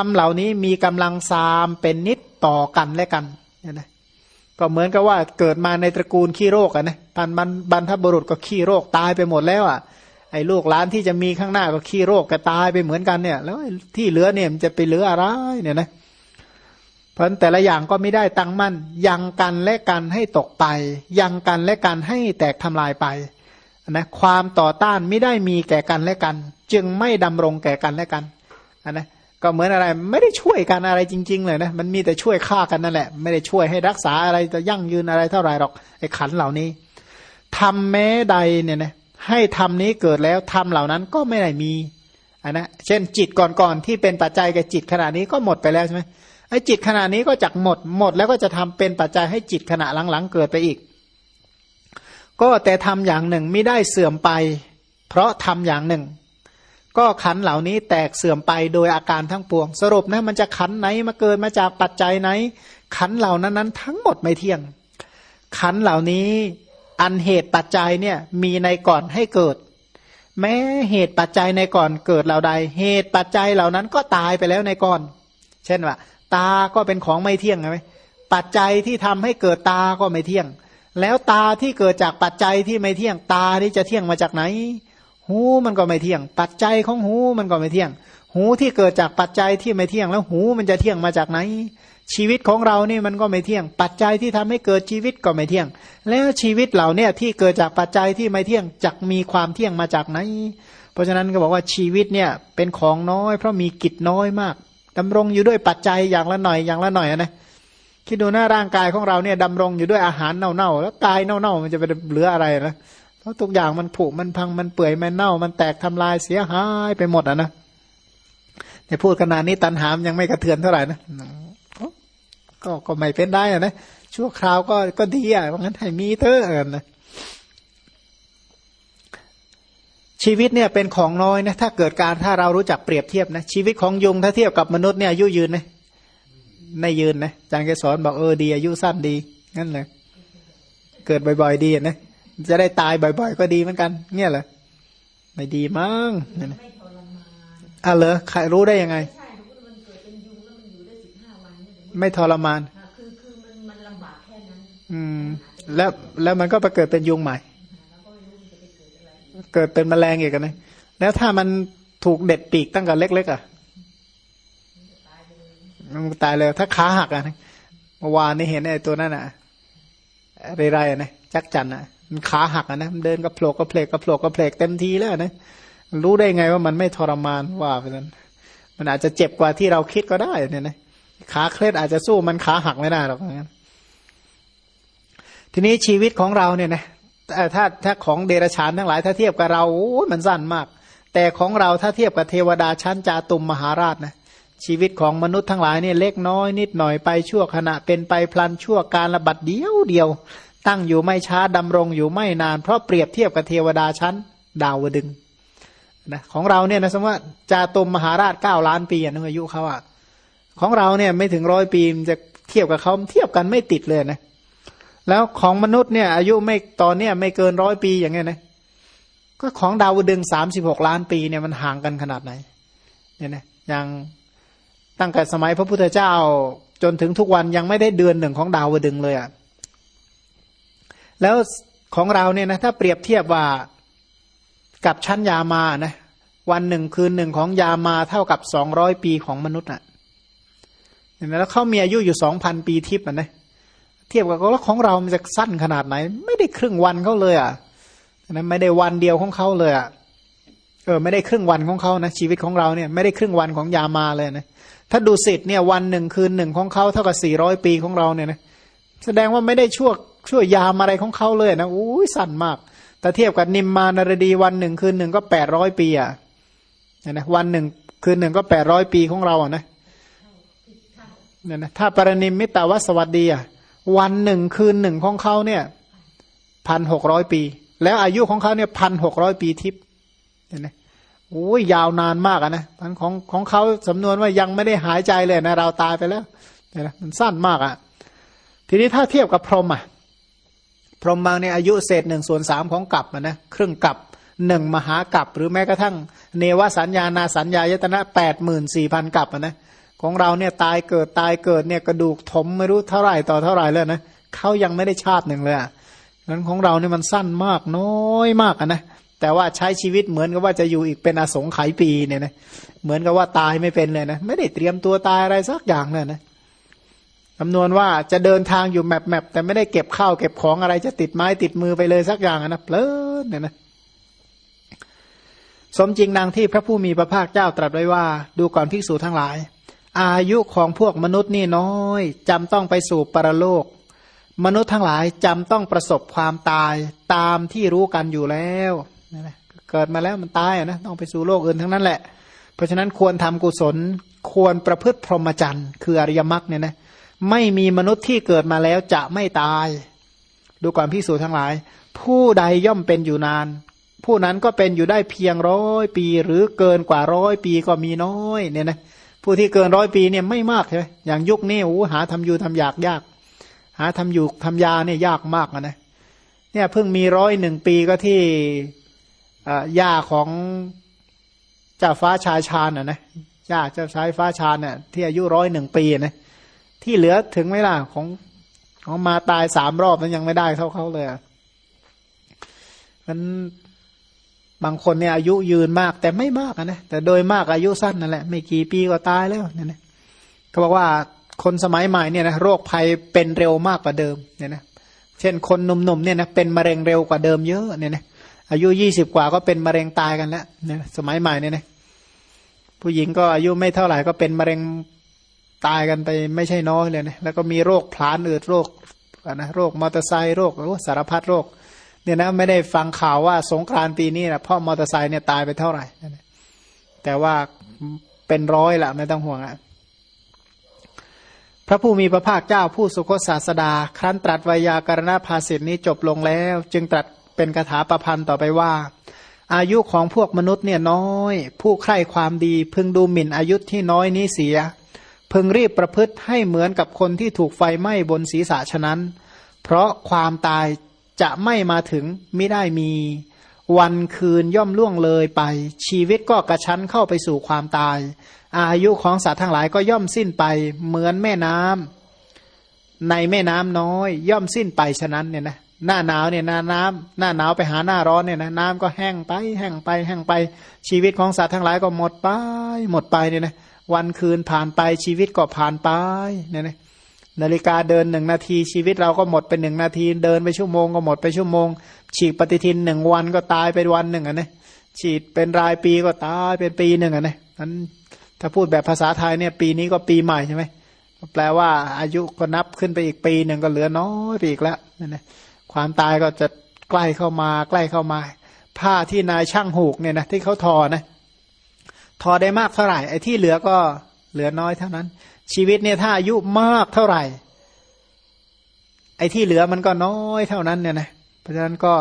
รมเหล่านี้มีกำลังซามเป็นนิดต่อกันและกันเนี่ยนะก็เหมือนกับว่าเกิดมาในตระกูลขี้โรคอะนะพันมันบรรพบุรุษก็ขี้โรคตายไปหมดแล้วอะไอ้ลูกหลานที่จะมีข้างหน้าก็ขี้โรคก็ตายไปเหมือนกันเนี่ย แล้วที่เหลือเนี่ยมันจะไปเหลืออะไรเนี่ยนะเพราะแต่ละอย่างก็ไม่ได้ตั้งมั่น ยังกันและกันให้ตกไป ยังกันและกันให้แตกทำลายไปนะความต่อต้านไม่ได้มีแก่กันและกัน จึงไม่ดำรงแก่กันและกันนนะ ก็เหมือนอะไร ไม่ได้ช่วยกันอะไรจริง ๆ เลยนะมันมีแต่ช่วยฆ่ากันนั่นแหละ ไม่ได้ช่วยให้รักษาอะไรจะยั่งยืนอะไรเท่าไหร่หรอกไอ้ขันเหล่านี้ทำแม้ใดเนี่ยนะให้ทำนี้เกิดแล้วทำเหล่านั้นก็ไม่ได้มีอันนะเช่นจิตก่อนๆที่เป็นปัจจัยกับจิตขณะนี้ก็หมดไปแล้วใช่ไหมไอ้จิตขณะนี้ก็จักหมดหมดแล้วก็จะทำเป็นปัจจัยให้จิตขณะหลังๆเกิดไปอีก ก็แต่ทำอย่างหนึ่งไม่ได้เสื่อมไป เพราะทำอย่างหนึ่ง ก็ขันเหล่านี้แตกเสื่อมไปโดยอาการทั้งปวง สรุปนะมันจะขันไหนมาเกิดมาจากปัจจัยไหน ขันเหล่านั้นนั้นทั้งหมดไม่เที่ยง ขันเหล่านี้อันเหตุปัจจัยเนี่ยมีในก่อนให้เกิด แม้เหตุปัจจัยในก่อนเกิดเหล่าใด เหตุปัจจัยเหล่านั้นก็ตายไปแล้วในก่อน เช่นว่า ตาก็เป็นของไม่เที่ยงใช่ไหมปัจจัยที่ทำให้เกิดตาก็ไม่เที่ยง แล้วตาที่เกิดจากปัจจัยที่ไม่เที่ยงตาที่จะเที่ยงมาจากไหน หูมันก็ไม่เที่ยง ปัจจัยของหูมันก็ไม่เที่ยง หูที่เกิดจากปัจจัยที่ไม่เที่ยง แล้วหูมันจะเที่ยงมาจากไหน ชีวิตของเรานี่มันก็ไม่เที่ยง ปัจจัยที่ทำให้เกิดชีวิตก็ไม่เที่ยง แล้วชีวิตเหล่านี้ที่เกิดจากปัจจัยที่ไม่เที่ยงจักมีความเที่ยงมาจากไหน เพราะฉะนั้นก็บอกว่าชีวิตเนี่ยเป็นของน้อย เพราะมีกิจน้อยมากดำรงอยู่ด้วยปัจจัยอย่างละหน่อยอย่างละหน่อยนะคิดดูหน้าร่างกายของเราเนี่ยดำรงอยู่ด้วยอาหารเน่าๆแล้วกายเน่าๆมันจะไปเหลืออะไรนะ ราะทุกอย่างมันผุมันพังมันเปื่อยมันเน่า มันแตกทำลายเสียหายไปหมดอะนะแต่พูดขนาดนี้ตันหามยังไม่กระเทือนเท่าไหร่นะก็ก็ไม่เป็นได้อะนะชั่วคราวก็ก็ดีอะเพราะงั้นให้มีเถอะนะชีวิตเนี่ยเป็นของน้อยนะถ้าเกิดการถ้าเรารู้จักเปรียบเทียบนะชีวิตของยุงถ้าเทียบกับมนุษย์เนี่ยอายุยืนไหมไม่ยืนนะอาจารย์แกสอนบอกเออดีอายุสั้นดีงั้นเลยเกิดบ่อยๆดีนะ จะได้ตายบ่อย ๆ ก็ดีเหมือนกันเงี้ยเหรอไม่ดีมั้งอะเหรอใครรู้ได้ยังไง ไม่ทรมานคือคือมันมันลำบากแค่นั้นอืม แล้วแล้วมันก็ไปเกิดเป็นยุงใหม่ เกิดเป็นแมลงอีกนะแล้วถ้ามันถูกเด็ดปีกตั้งแต่เล็กๆอะมันตายเลยถ้าขาหักอะเมื่อวานนี่เห็นไอ้ตัวนั้นอะไรๆอะนะจักจันอะ มันขาหักนะมันเดินกระโผลกกระเพลกกระโผลกกระเพลกเต็มทีแล้วนะรู้ได้ไงว่ามันไม่ทรมานว่าไปนั้นมันอาจจะเจ็บกว่าที่เราคิดก็ได้เนี่ยนะขาเคล็ดอาจจะสู้มันขาหักไม่ได้หรอกงั้นทีนี้ชีวิตของเราเนี่ยนะถ้าถ้าของเดรัจฉานทั้งหลาย ถ้าเทียบกับเราโอ้มันสั้นมาก แต่ของเราถ้าเทียบกับเทวดาชั้นจาตุมมหาราชนะชีวิตของมนุษย์ทั้งหลายเนี่ยเล็กน้อยนิดหน่อยไปชั่วขณะเป็นไปพลันชั่วการระบัดเดียวเดียว ตั้งอยู่ไม่ช้าดำรงอยู่ไม่นาน เพราะเปรียบเทียบกับเทวดาชั้น ดาวดึงนะของเราเนี่ยนะสมมติว่าจาตุมมหาราชเก้าล้านปีนึงอายุเขาอะของเราเนี่ยไม่ถึงร้อยปีจะเทียบกับเขาเทียบกันไม่ติดเลยนะแล้วของมนุษย์เนี่ย อายุไม่ตอนเนี้ยไม่เกินร้อยปีอย่างเงี้ยนะก็ของดาวดึงสามสิบหกล้านปีเนี่ยมันห่างกันขนาดไหนเนี่ยนะอย่างตั้งแต่สมัยพระพุทธเจ้าจนถึงทุกวันยังไม่ได้เดือนหนึ่งของดาวดึงเลยอะ่ะ แล้วของเราเนี่ยนะถ้าเปรียบเทียบว่ากับชั้นยามานะวันหนึ่งคืนหนึ่งของยามาเท่ากับสองร้อยปีของมนุษย์อะเห็นไหมแล้วเขามีอายุอยู่สองพันปีทิพย์อะนะเทียบกับแล้วของเรามันจะสั้นขนาดไหน ไม่ได้ครึ่งวันเขาเลยอะนะไม่ได้วันเดียวของเขาเลยอะเออไม่ได้ครึ่งวันของเขานะชีวิตของเราเนี่ยไม่ได้ครึ่งวันของยามาเลยนะถ้าดูสิทธิ์เนี่ยวันหนึ่งคืนหนึ่งของเขาเท่ากับสี่ร้อยปีของเราเนี่ยนะแสดงว่าไม่ได้ชั่ว ชั่วยามอะไรของเขาเลยนะอุ้ยสั้นมาก แต่เทียบกับนิมมานารดีวันหนึ่งคืนหนึ่งก็แปดร้อยปีอะนะวันหนึ่งคืนหนึ่งก็แปดร้อยปีของเราอะนะเนี่ยนะถ้าปรนิมมิตาวสวัสดีอะวันหนึ่งคืนหนึ่งของเขาเนี่ยพันหกร้อยปี แล้วอายุของเขาเนี่ยพันหกร้อยปีทิพย์เห็นไหมโอ้ยยาวนานมากนะพันของของเขาสำนวนว่ายังไม่ได้หายใจเลยนะเราตายไปแล้วเนี่ยนะมันสั้นมากอะ่ะ ทีนี้ถ้าเทียบกับพรหมอะ รหมบางในอายุเศษหนึ่งส่วนสามของกลับนะครึ่งกลับหนึ่งมหากลับหรือแม้กระทั่ง เนวสัญญานาสัญญายตนะแปดหมื่นสี่พันกลับนะของเราเนี่ยตายเกิดตายเกิดเนี่ยกระดูกถมไม่รู้เท่าไหร่ต่อเท่าไหร่แล้วนะเขายังไม่ได้ชาติหนึ่งเลยอะนั้นของเราเนี่ยมันสั้นมากน้อยมากนะแต่ว่าใช้ชีวิตเหมือนกับว่าจะอยู่อีกเป็นอสงไขยปีเนี่ยนะเหมือนกับว่าตายไม่เป็นเลยนะไม่ได้เตรียมตัวตายอะไรสักอย่างเลยนะ คำนวณว่าจะเดินทางอยู่แมปแมปแต่ไม่ได้เก็บข้าวเก็บของอะไรจะติดไม้ติดมือไปเลยสักอย่างนะเพลินเนี่ยนะสมจริงนางที่พระผู้มีพระภาคเจ้าตรัสไว้ว่า ดูก่อนภิกษุทั้งหลาย อายุของพวกมนุษย์นี่น้อยจำต้องไปสู่ปรโลก มนุษย์ทั้งหลายจำต้องประสบความตายตามที่รู้กันอยู่แล้วเกิดมาแล้วมันตายนะต้องไปสู่โลกอื่นทั้งนั้นแหละ เพราะฉะนั้นควรทำกุศลควรประพฤติพรหมจรรย์คืออริยมรรคเนี่ยนะ ไม่มีมนุษย์ที่เกิดมาแล้วจะไม่ตาย ดูก่อนพิสูจน์ทั้งหลาย ผู้ใดย่อมเป็นอยู่นาน ผู้นั้นก็เป็นอยู่ได้เพียงร้อยปีหรือเกินกว่าร้อยปีก็มีน้อยเนี่ยนะผู้ที่เกินร้อยปีเนี่ยไม่มากใช่ไหมอย่างยุคนี้โอ้หาทำอยู่ทำยากยาก หาทำอยู่ทำยาเนี่ยยากมากนะเนี่ยเพิ่งมีร้อยหนึ่งปีก็ที่ย่าของเจ้าฟ้าชายชาญนะนะย่าเจ้าชายฟ้าชาญเนี่ยที่อายุร้อยหนึ่งปีนะ ที่เหลือถึงไหมล่ะของของมาตายสามรอบนั้นยังไม่ได้เท่าเขาเลยมันบางคนเนี่ยอายุยืนมาก แต่ไม่มากนะแต่โดยมากอายุสั้นนั่นแหละไม่กี่ปีก็ตายแล้วเนี่ยนะเขาบอกว่าคนสมัยใหม่เนี่ยนะโรคภัยเป็นเร็วมากกว่าเดิมเนี่ยนะเช่นคนหนุ่มๆเนี่ยนะเป็นมะเร็งเร็วกว่าเดิมเยอะเนี่ยนะอายุยี่สิบกว่าก็เป็นมะเร็งตายกันแล้วเนี่ยสมัยใหม่เนี่ยนะผู้หญิงก็อายุไม่เท่าไหร่ก็เป็นมะเร็ง ตายกันไปไม่ใช่น้อยเลยนะแล้วก็มีโรคพลานอืดโรคนะโรคมอเตอร์ไซค์โรคสารพัดโรคเนี่ยนะไม่ได้ฟังข่าวว่าสงกรานปีนี้นะพ่อมอเตอร์ไซค์เนี่ยตายไปเท่าไหร่แต่ว่าเป็นร้อยละไม่ต้องห่วงอะพระผู้มีพระภาคเจ้าผู้สุคตศาสดา ครั้นตรัสวยาการณภาสิทธินี้จบลงแล้ว จึงตรัสเป็นคาถาประพันธ์ต่อไปว่า อายุของพวกมนุษย์เนี่ยน้อย ผู้ใคร่ความดีพึงดูหมิ่นอายุที่น้อยนี้เสีย พึงรีบประพฤติให้เหมือนกับคนที่ถูกไฟไหม้บนศีรษะฉะนั้น เพราะความตายจะไม่มาถึงไม่ได้มี วันคืนย่อมล่วงเลยไป ชีวิตก็กระชั้นเข้าไปสู่ความตาย อายุของสัตว์ทั้งหลายก็ย่อมสิ้นไปเหมือนแม่น้ำในแม่น้ำน้อย ย่อมสิ้นไปฉะนั้นเนี่ยนะหน้าหนาวเนี่ยหน้าน้ำหน้าหนาวไปหาหน้าร้อนเนี่ยนะน้ำก็แห้งไป แห้งไป แห้งไป ชีวิตของสัตว์ทั้งหลายก็หมดไป หมดไปเนี่ยนะ วันคืนผ่านไปชีวิตก็ผ่านไปเนี่ยนะนาฬิกาเดินหนึ่งนาทีชีวิตเราก็หมดไปหนึ่งนาที เดินไปชั่วโมงก็หมดไปชั่วโมง ฉีกปฏิทินหนึ่งวันก็ตายไปวันหนึ่งอะนะฉีดเป็นรายปีก็ตายเป็นปีหนึ่งอะนะนั้นถ้าพูดแบบภาษาไทยเนี่ย ปีนี้ก็ปีใหม่ใช่ไหมแปลว่าอายุก็นับขึ้นไปอีกปีหนึ่งก็เหลือน้อยไปอีกแล้วนั่นนะความตายก็จะใกล้เข้ามาใกล้เข้ามา ผ้าที่นายช่างหูกเนี่ยนะที่เขาทอนะ ทอได้มากเท่าไหร่ไอ้ที่เหลือก็เหลือน้อยเท่านั้น ชีวิตเนี่ยถ้าอายุมากเท่าไหร่ ไอ้ที่เหลือมันก็น้อยเท่านั้นเนี่ยนะเพราะฉะนั้นก็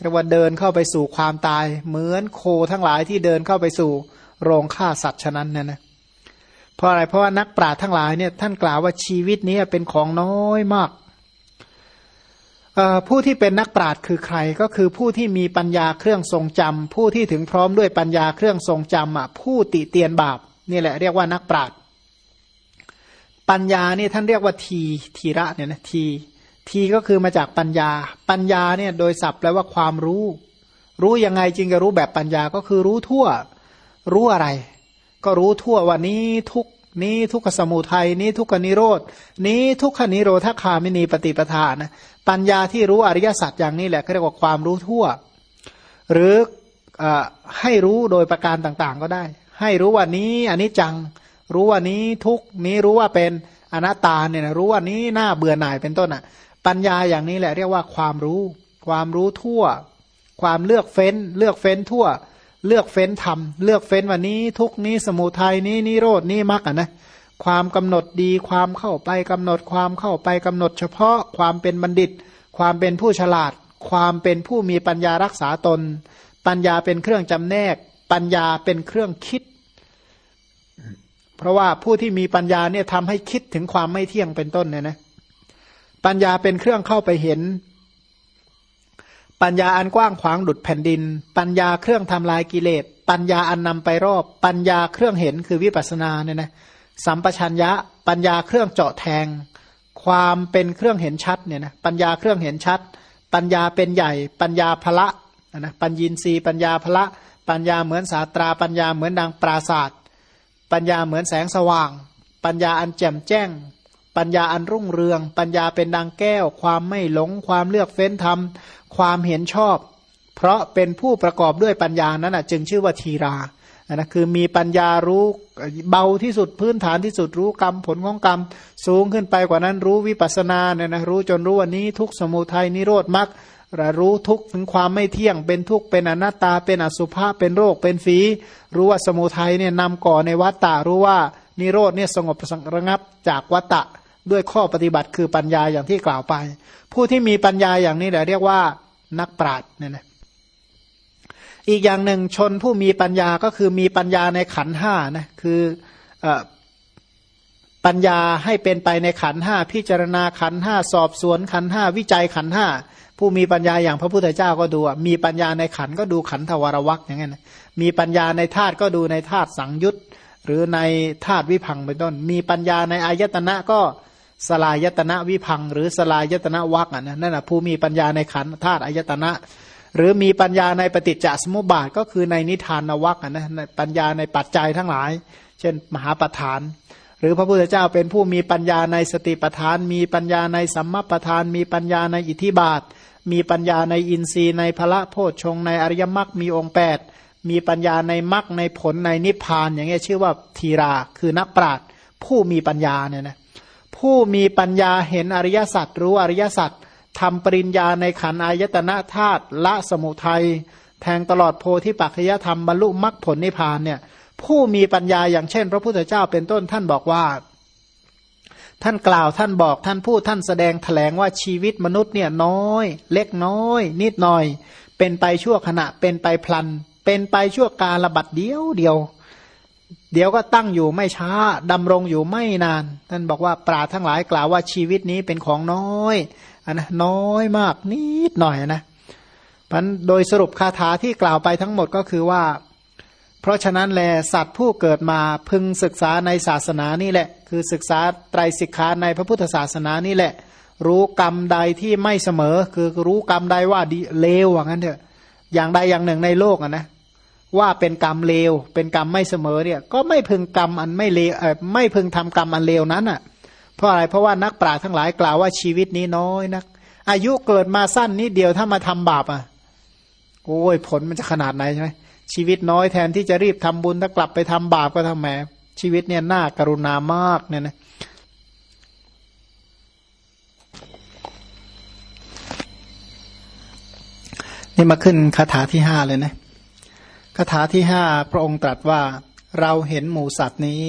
เรียกว่าเดินเข้าไปสู่ความตาย เหมือนโคทั้งหลายที่เดินเข้าไปสู่โรงฆ่าสัตว์ฉะนั้นเนี่ยนะเพราะอะไรเพราะว่านักปราชญ์ทั้งหลายเนี่ยท่านกล่าวว่าชีวิตนี้เป็นของน้อยมาก ผู้ที่เป็นนักปราชญ์คือใครก็คือผู้ที่มีปัญญาเครื่องทรงจำผู้ที่ถึงพร้อมด้วยปัญญาเครื่องทรงจำผู้ติเตียนบาปนี่แหละเรียกว่านักปราชญ์ปัญญานี่ท่านเรียกว่าทีทีระเนี่ยนะทีทีก็คือมาจากปัญญา ปัญญาเนี่ยโดยศัพท์แปลว่าความรู้ รู้ยังไงจึงจะรู้แบบปัญญาก็คือรู้ทั่ว รู้อะไร ก็รู้ทั่วว่านี้ทุก นี้ทุกขสมุทัยนี้ทุกขนิโรดนี้ทุกขนิโรธคามินีปฏิปทานะปัญญาที่รู้อริยสัจอย่างนี้แหละเขาเรียกว่าความรู้ทั่ว หรืออให้รู้โดยประการต่างๆก็ได้ ให้รู้ว่านี้อันนี้จัง รู้ว่านี้ทุกนี้รู้ว่าเป็นอนัตตาเนี่ยนะรู้ว่านี้หน้าเบื่อหน่ายเป็นต้นอะ ปัญญาอย่างนี้แหละเรียกว่าความรู้ ความรู้ทั่ว ความเลือกเฟ้น เลือกเฟ้นทั่ว เลือกเฟ้นธรรม เลือกเฟ้นวันนี้ ทุกนี้สมุทัยนี้นิโรดนี้มรรคอะนะความกำหนดดีความเข้าไปกำหนดความเข้าไปกำหนดเฉพาะความเป็นบัณฑิต ความเป็นผู้ฉลาด ความเป็นผู้มีปัญญารักษาตน ปัญญาเป็นเครื่องจำแนก ปัญญาเป็นเครื่องคิด เพราะว่าผู้ที่มีปัญญาเนี่ยทำให้คิดถึงความไม่เที่ยงเป็นต้นเนี่ยนะปัญญาเป็นเครื่องเข้าไปเห็น ปัญญาอันกว้างขวางดุดแผ่นดิน ปัญญาเครื่องทำลายกิเลส ปัญญาอันนำไปรอบ ปัญญาเครื่องเห็นคือวิปัสสนาเนี่ยนะสัมปชัญญะ ปัญญาเครื่องเจาะแทง ความเป็นเครื่องเห็นชัดเนี่ยนะปัญญาเครื่องเห็นชัด ปัญญาเป็นใหญ่ ปัญญาพละนะปัญญีนีปัญญาพละ ปัญญาเหมือนสาตราปัญญาเหมือนดังปราศาสตร์ปัญญาเหมือนแสงสว่าง ปัญญาอันแจ่มแจ้ง ปัญญาอันรุ่งเรือง ปัญญาเป็นดังแก้ว ความไม่หลง ความเลือกเฟ้นธรรม ความเห็นชอบ เพราะเป็นผู้ประกอบด้วยปัญญานั้นนะจึงชื่อว่าทีรานะคือมีปัญญารู้เบาที่สุดพื้นฐานที่สุดรู้กรรมผลของกรรม สูงขึ้นไปกว่านั้นรู้วิปัสนาเนี่ยนะรู้จนรู้วันนี้ทุกสมุทัยนิโรธมรรครู้ทุกถึงความไม่เที่ยงเป็นทุกเป็นอนัตตาเป็นอสุภะเป็นโรคเป็นฝี รู้ว่าสมุทัยเนี่ยนำก่อในวัตตะรู้ว่านิโรธเนี่ยสงบระงับจากวัตตะ ด้วยข้อปฏิบัติคือปัญญาอย่างที่กล่าวไป ผู้ที่มีปัญญาอย่างนี้แหละเรียกว่านักปราชญ์เนี่ยนะอีกอย่างหนึ่งชนผู้มีปัญญาก็คือมีปัญญาในขันห้านะคืออปัญญาให้เป็นไปในขันห้าพิจารณาขันห้าสอบสวนขันห้าวิจัยขันห้าผู้มีปัญญาอย่างพระพุทธเจ้าก็ดูมีปัญญาในขันก็ดูขันธวรวักอย่างนั้นมีปัญญาในธาตุก็ดูในธาตุสังยุตหรือในธาตุวิพังเป็นต้น มีปัญญาในอายตนะก็ สลายตนะวิพัง หรือสลายตนะวักอะนั่นแหะผู้มีปัญญาในขันธาตุอายตนะ หรือมีปัญญาในปฏิจจสมุปบาทก็คือในนิทานวักนะปัญญาในปัจจัยทั้งหลาย เช่น มหาปัฏฐาน หรือพระพุทธเจ้าเป็นผู้มีปัญญาในสติปัฏฐาน มีปัญญาในสัมมาปัฏฐาน มีปัญญาในอิทธิบาท มีปัญญาในอินทรีย์ในพระโพชฌงในอริยมรรคมีองค์8มีปัญญาในมรรคในผลในนิพพานอย่างเงี้ยชื่อว่าทีราคือนักปราชญ์ผู้มีปัญญาเนี่ยนะ ผู้มีปัญญาเห็นอริยสัจรู้อริยสัจทำปริญญาในขันอายตนะธาตุละสมุทัยแทงตลอดโพธิปัจจยธรรมบรรลุมรรคผลนิพพานเนี่ยผู้มีปัญญาอย่างเช่น พระพุทธเจ้าเป็นต้นท่านบอกว่า ท่านกล่าวท่านบอกท่านพูดท่านแสดงแถลงว่าชีวิตมนุษย์เนี่ยน้อย เล็กน้อย นิดหน่อย เป็นไปชั่วขณะเป็นไปพลัน เป็นไปชั่วการระบัดเดียวเดียว เดี๋ยวก็ตั้งอยู่ไม่ช้าดำรงอยู่ไม่นานท่านบอกว่าปราทั้งหลายกล่าวว่าชีวิตนี้เป็นของน้อยอนนะน้อยมากนิดหน่อยนะพันโดยสรุปคาถาที่กล่าวไปทั้งหมดก็คือว่า เพราะฉะนั้นแลสัตว์ผู้เกิดมาพึงศึกษาในศาสนานี่แหละ คือศึกษาไตรสิกขาในพระพุทธศาสนานี่แหละ รู้กรรมใดที่ไม่เสมอ คือรู้กรรมใดว่าดีเลวว่างั้นเถอะ อย่างใดอย่างหนึ่งในโลกอะนะ ว่าเป็นกรรมเลว เป็นกรรมไม่เสมอเนี่ย ก็ไม่พึงกรรมอันไม่เลวเออไม่พึงทำกรรมอันเลวนั้นอะ เพราะอะไรเพราะว่านักปราชญ์ทั้งหลายกล่าวว่าชีวิตนี้น้อยนัก อายุเกิดมาสั้นนิดเดียวถ้ามาทำบาปอะโอ้ยผลมันจะขนาดไหนใช่ไหมชีวิตน้อยแทนที่จะรีบทำบุญถ้ากลับไปทำบาปก็ทำแหมชีวิตเนี่ยน่ากรุณามากเนี่ยนะนี่มาขึ้นคาถาที่ห้าเลยนะ คาถาที่ห้าพระองค์ตรัสว่าเราเห็นหมูสัตว์นี้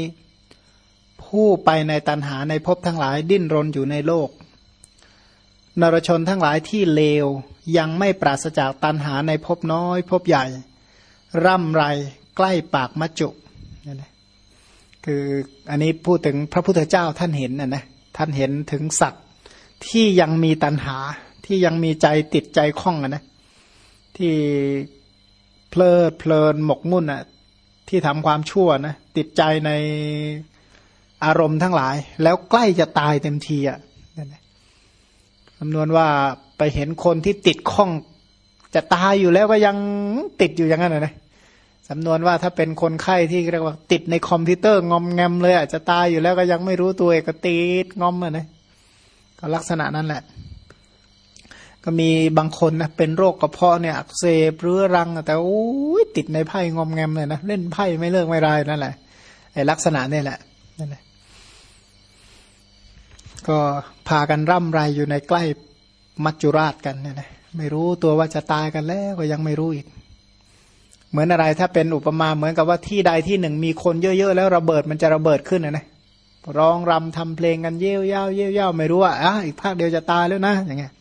ผู้ไปในตันหาในภพทั้งหลายดิ้นรนอยู่ในโลก นรชนทั้งหลายที่เลวยังไม่ปราศจากตันหาในภพน้อยภพใหญ่ ร่ำไรใกล้ปากมัจจุคืออันนี้พูดถึงพระพุทธเจ้าท่านเห็นนะนะท่านเห็นถึงสัตว์ที่ยังมีตันหาที่ยังมีใจติดใจคล้องนะที่ เพลิดเพลินหมกมุ่นอะที่ทำความชั่วนะติดใจในอารมณ์ทั้งหลาย แล้วใกล้จะตายเต็มทีอะคำนวณว่าไปเห็นคนที่ติดข้องจะตายอยู่แล้วก็ยังติดอยู่อย่างนั้นนะสำนวนว่าถ้าเป็นคนไข้ที่เรียกว่า ติดในคอมพิวเตอร์งอมแงมเลยอะจะตายอยู่แล้วก็ยังไม่รู้ตัวก็ติดงอมอะนะก็ลักษณะนั้นแหละ ก็มีบางคนนะเป็นโรคกระเพาะเนี่ยอักเสบเรื้อรัง แต่โอ้ยติดในไพ่งอมแงมเลยนะเล่นไพ่ไม่เลิกไม่รายนั่นแหละไอลักษณะนี่แหละนั่นแหละ ก็พากันร่ำไรอยู่ในใกล้มัจจุราชกันเนี่ยนะไม่รู้ตัวว่าจะตายกันแล้วก็ยังไม่รู้อีก เหมือนอะไรถ้าเป็นอุปมาเหมือนกับว่าที่ใดที่หนึ่งมีคนเยอะๆแล้วระเบิดมันจะระเบิดขึ้นนะนะร้องรำทำเพลงกันเยี่ยวย่าเยี่ยวย่าไม่รู้ว่าอะอีกภาคเดียวจะตายแล้วนะอย่างเงี้ย